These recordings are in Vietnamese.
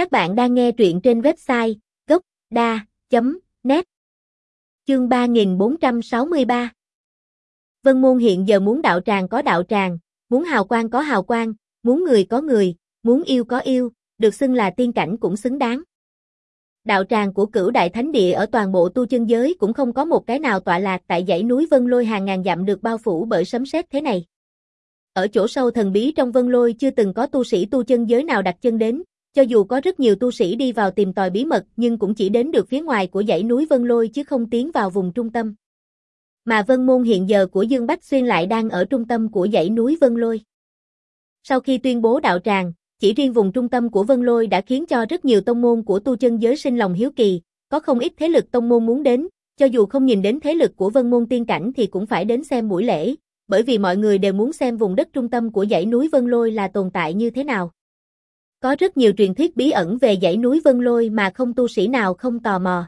Các bạn đang nghe truyện trên website gốc.da.net Chương 3463 Vân Môn hiện giờ muốn đạo tràng có đạo tràng, muốn hào quang có hào quang, muốn người có người, muốn yêu có yêu, được xưng là tiên cảnh cũng xứng đáng. Đạo tràng của cửu đại thánh địa ở toàn bộ tu chân giới cũng không có một cái nào tọa lạc tại dãy núi Vân Lôi hàng ngàn dặm được bao phủ bởi sấm sét thế này. Ở chỗ sâu thần bí trong Vân Lôi chưa từng có tu sĩ tu chân giới nào đặt chân đến, cho dù có rất nhiều tu sĩ đi vào tìm tòi bí mật nhưng cũng chỉ đến được phía ngoài của dãy núi Vân Lôi chứ không tiến vào vùng trung tâm. Mà Vân Môn hiện giờ của Dương Bách Xuyên lại đang ở trung tâm của dãy núi Vân Lôi. Sau khi tuyên bố đạo tràng, chỉ riêng vùng trung tâm của Vân Lôi đã khiến cho rất nhiều tông môn của tu chân giới sinh lòng hiếu kỳ, có không ít thế lực tông môn muốn đến, cho dù không nhìn đến thế lực của Vân Môn tiên cảnh thì cũng phải đến xem buổi lễ, bởi vì mọi người đều muốn xem vùng đất trung tâm của dãy núi Vân Lôi là tồn tại như thế nào. Có rất nhiều truyền thuyết bí ẩn về dãy núi Vân Lôi mà không tu sĩ nào không tò mò.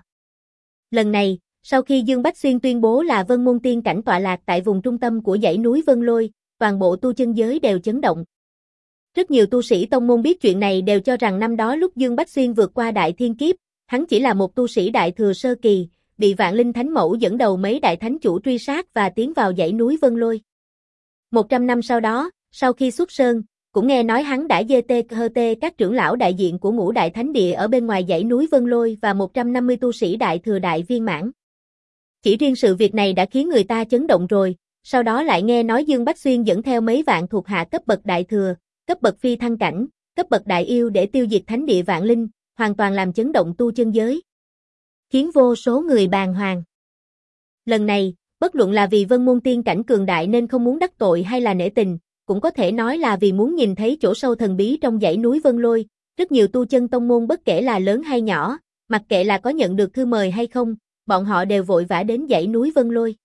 Lần này, sau khi Dương Bách Xuyên tuyên bố là Vân Môn Tiên cảnh tọa lạc tại vùng trung tâm của dãy núi Vân Lôi, toàn bộ tu chân giới đều chấn động. Rất nhiều tu sĩ tông môn biết chuyện này đều cho rằng năm đó lúc Dương Bách Xuyên vượt qua đại thiên kiếp, hắn chỉ là một tu sĩ đại thừa sơ kỳ, bị vạn linh thánh mẫu dẫn đầu mấy đại thánh chủ truy sát và tiến vào dãy núi Vân Lôi. Một trăm năm sau đó, sau khi xuất sơn, cũng nghe nói hắn đã dê tê hơ tê các trưởng lão đại diện của ngũ đại thánh địa ở bên ngoài dãy núi Vân Lôi và 150 tu sĩ đại thừa đại viên mãn. Chỉ riêng sự việc này đã khiến người ta chấn động rồi, sau đó lại nghe nói Dương Bách Xuyên dẫn theo mấy vạn thuộc hạ cấp bậc đại thừa, cấp bậc phi thăng cảnh, cấp bậc đại yêu để tiêu diệt thánh địa vạn linh, hoàn toàn làm chấn động tu chân giới. Khiến vô số người bàng hoàng. Lần này, bất luận là vì vân môn tiên cảnh cường đại nên không muốn đắc tội hay là nể tình, cũng có thể nói là vì muốn nhìn thấy chỗ sâu thần bí trong dãy núi Vân Lôi, rất nhiều tu chân tông môn bất kể là lớn hay nhỏ, mặc kệ là có nhận được thư mời hay không, bọn họ đều vội vã đến dãy núi Vân Lôi.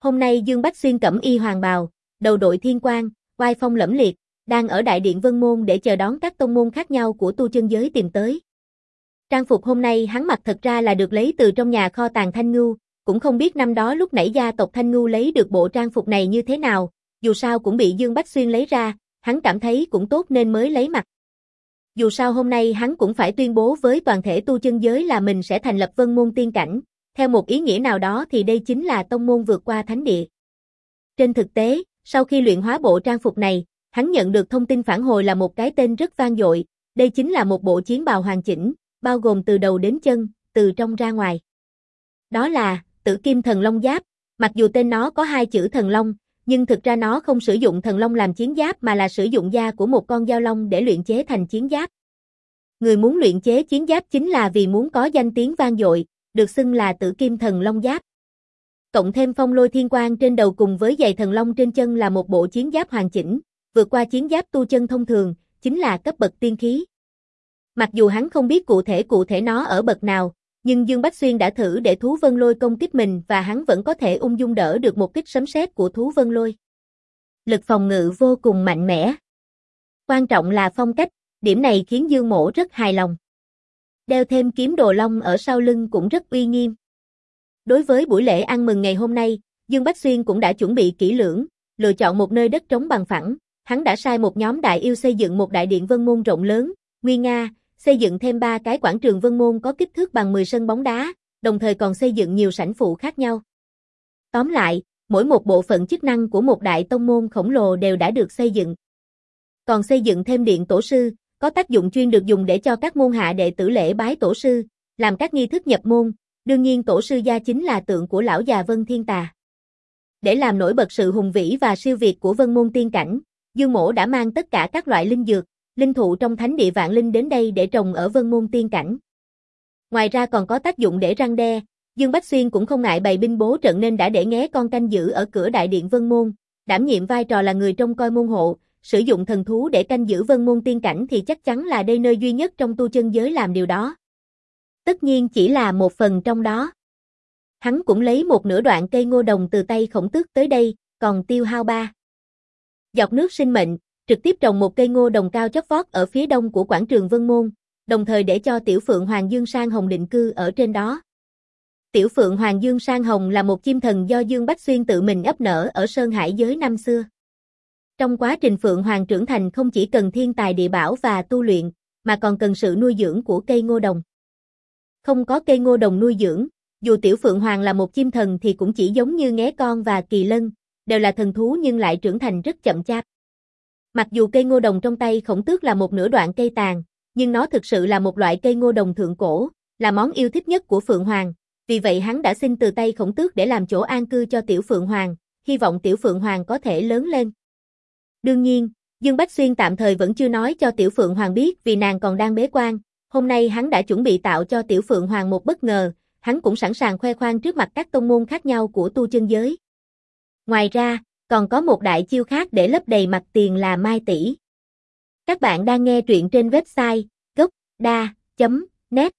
Hôm nay Dương Bách Xuyên cẩm y hoàng bào, đầu đội thiên quang, oai phong lẫm liệt, đang ở đại điện Vân Môn để chờ đón các tông môn khác nhau của tu chân giới tìm tới. Trang phục hôm nay hắn mặc thật ra là được lấy từ trong nhà kho tàng Thanh Ngưu, cũng không biết năm đó lúc nãy gia tộc Thanh Ngưu lấy được bộ trang phục này như thế nào, dù sao cũng bị Dương Bách Xuyên lấy ra, hắn cảm thấy cũng tốt nên mới lấy mặc. Dù sao hôm nay hắn cũng phải tuyên bố với toàn thể tu chân giới là mình sẽ thành lập vân môn tiên cảnh, theo một ý nghĩa nào đó thì đây chính là tông môn vượt qua thánh địa. Trên thực tế, sau khi luyện hóa bộ trang phục này, hắn nhận được thông tin phản hồi là một cái tên rất vang dội, đây chính là một bộ chiến bào hoàn chỉnh, bao gồm từ đầu đến chân, từ trong ra ngoài. Đó là, tử kim thần long giáp, mặc dù tên nó có hai chữ thần long, nhưng thực ra nó không sử dụng thần long làm chiến giáp mà là sử dụng da của một con dao long để luyện chế thành chiến giáp. Người muốn luyện chế chiến giáp chính là vì muốn có danh tiếng vang dội, được xưng là tử kim thần long giáp. Cộng thêm phong lôi thiên quang trên đầu cùng với giày thần long trên chân là một bộ chiến giáp hoàn chỉnh, vượt qua chiến giáp tu chân thông thường, chính là cấp bậc tiên khí. Mặc dù hắn không biết cụ thể cụ thể nó ở bậc nào, nhưng Dương Bách Xuyên đã thử để thú vân lôi công kích mình và hắn vẫn có thể ung dung đỡ được một kích sấm sét của thú vân lôi. Lực phòng ngự vô cùng mạnh mẽ. Quan trọng là phong cách, điểm này khiến Dương Mổ rất hài lòng. Đeo thêm kiếm đồ long ở sau lưng cũng rất uy nghiêm. Đối với buổi lễ ăn mừng ngày hôm nay, Dương Bách Xuyên cũng đã chuẩn bị kỹ lưỡng, lựa chọn một nơi đất trống bằng phẳng, hắn đã sai một nhóm đại yêu xây dựng một đại điện vân môn rộng lớn, nguy nga, xây dựng thêm ba cái quảng trường vân môn có kích thước bằng 10 sân bóng đá, đồng thời còn xây dựng nhiều sảnh phụ khác nhau. Tóm lại, mỗi một bộ phận chức năng của một đại tông môn khổng lồ đều đã được xây dựng. Còn xây dựng thêm điện tổ sư, có tác dụng chuyên được dùng để cho các môn hạ đệ tử lễ bái tổ sư, làm các nghi thức nhập môn, đương nhiên tổ sư gia chính là tượng của lão già Vân Thiên Tà. Để làm nổi bật sự hùng vĩ và siêu việt của Vân Môn Tiên Cảnh, Dương Mổ đã mang tất cả các loại linh dược, linh thụ trong thánh địa vạn linh đến đây để trồng ở Vân Môn Tiên Cảnh. Ngoài ra còn có tác dụng để răng đe, Dương Bách Xuyên cũng không ngại bày binh bố trận nên đã để nghé con canh giữ ở cửa đại điện Vân Môn, đảm nhiệm vai trò là người trông coi môn hộ, sử dụng thần thú để canh giữ Vân Môn Tiên Cảnh thì chắc chắn là đây nơi duy nhất trong tu chân giới làm điều đó. Tất nhiên chỉ là một phần trong đó. Hắn cũng lấy một nửa đoạn cây ngô đồng từ tay khổng tước tới đây, còn tiêu hao ba. Dọc nước sinh mệnh, trực tiếp trồng một cây ngô đồng cao chót vót ở phía đông của quảng trường Vân Môn, đồng thời để cho Tiểu Phượng Hoàng Dương Sang Hồng định cư ở trên đó. Tiểu Phượng Hoàng Dương Sang Hồng là một chim thần do Dương Bách Xuyên tự mình ấp nở ở Sơn Hải giới năm xưa. Trong quá trình Phượng Hoàng trưởng thành không chỉ cần thiên tài địa bảo và tu luyện, mà còn cần sự nuôi dưỡng của cây ngô đồng. Không có cây ngô đồng nuôi dưỡng, dù tiểu phượng hoàng là một chim thần thì cũng chỉ giống như nghé con và kỳ lân, đều là thần thú nhưng lại trưởng thành rất chậm chạp. Mặc dù cây ngô đồng trong tay khổng tước là một nửa đoạn cây tàn, nhưng nó thực sự là một loại cây ngô đồng thượng cổ, là món yêu thích nhất của Phượng Hoàng, vì vậy hắn đã xin từ tay khổng tước để làm chỗ an cư cho tiểu Phượng Hoàng, hy vọng tiểu Phượng Hoàng có thể lớn lên. Đương nhiên, Dương Bách Xuyên tạm thời vẫn chưa nói cho tiểu Phượng Hoàng biết vì nàng còn đang bế quan, hôm nay hắn đã chuẩn bị tạo cho tiểu Phượng Hoàng một bất ngờ, hắn cũng sẵn sàng khoe khoang trước mặt các tông môn khác nhau của tu chân giới. Ngoài ra, còn có một đại chiêu khác để lấp đầy mặt tiền là Mai Tỷ. Các bạn đang nghe truyện trên website gocda.net